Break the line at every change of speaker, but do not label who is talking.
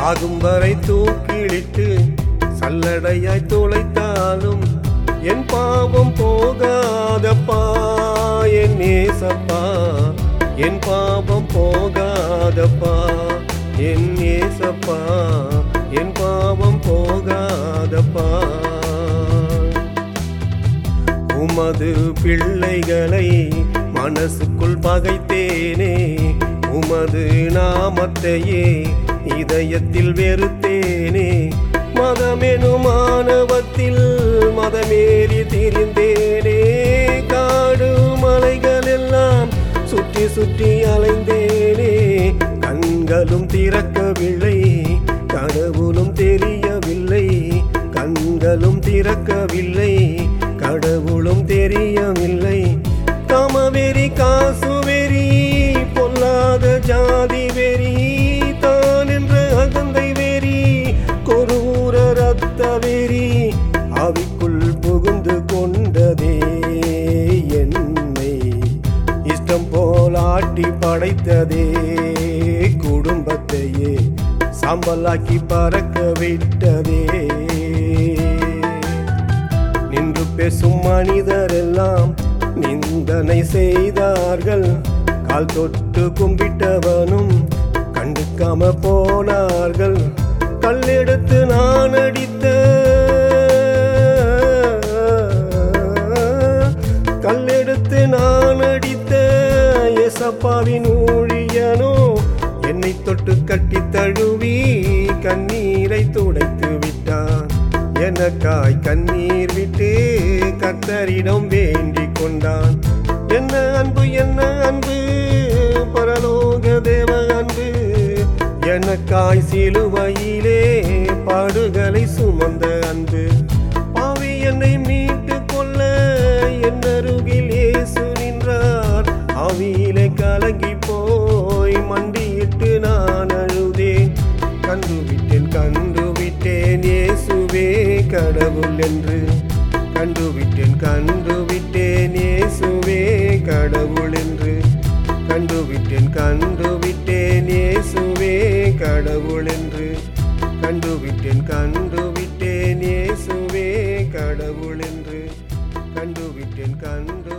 சாகும் வரை தூக்கிழித்து சல்லடையாய் துளைத்தாலும் என் பாவம் போகாதப்பா என் நேசப்பா. என் பாவம் போகாதப்பா என் நேசப்பா. என் பாவம் போகாதப்பா. உமது பிள்ளைகளை மனசுக்குள் பகைத்தேனே. உமது நாமத்தையே இதயத்தில் வெறுத்தேனே. மதமெனும் மாணவத்தில் மதமேறி திரிந்தேனே. காடு மலைகள் எல்லாம் சுற்றி சுற்றி அலைந்தேனே. கண்களும் திறக்கவில்லை கடவுளும் தெரியவில்லை. கண்களும் திறக்கவில்லை கடவுளும் தெரியவில்லை போலாட்டி படைத்ததே. குடும்பத்தையே சாம்பலாக்கி பறக்க விட்டதே. நின்று பேசும் மனிதரெல்லாம் நிந்தனை செய்தார்கள். கால் தொட்டு கும்பிட்டவனும் கண்டுக்காம போனார்கள். கல்லெடுத்து நான் அடி எசப்பாவின் ஊழியனோ என்னை தொட்டு கட்டி தழுவி கண்ணீரை துடைத்து விட்டான் எனக்காய் கண்ணீர் விட்டு கத்தரிடம் வேண்டிக் கொண்டான் என்ன அன்பு என்ன அன்பு பரலோக தேவ அன்பு. எனக்காய் சிலுவையிலே பாடுகளை சுமந்த கண்டு விட்டேன் கண்டு விட்டேன் இயேசுவே கடவுள் என்று. கண்டு விட்டேன் கண்டு விட்டேன் இயேசுவே கடவுள் என்று. கண்டு விட்டேன் கண்டு விட்டேன் இயேசுவே கடவுள் என்று. கண்டு விட்டேன் கண்டு விட்டேன் இயேசுவே கடவுள் என்று. கண்டு விட்டேன் கண்டு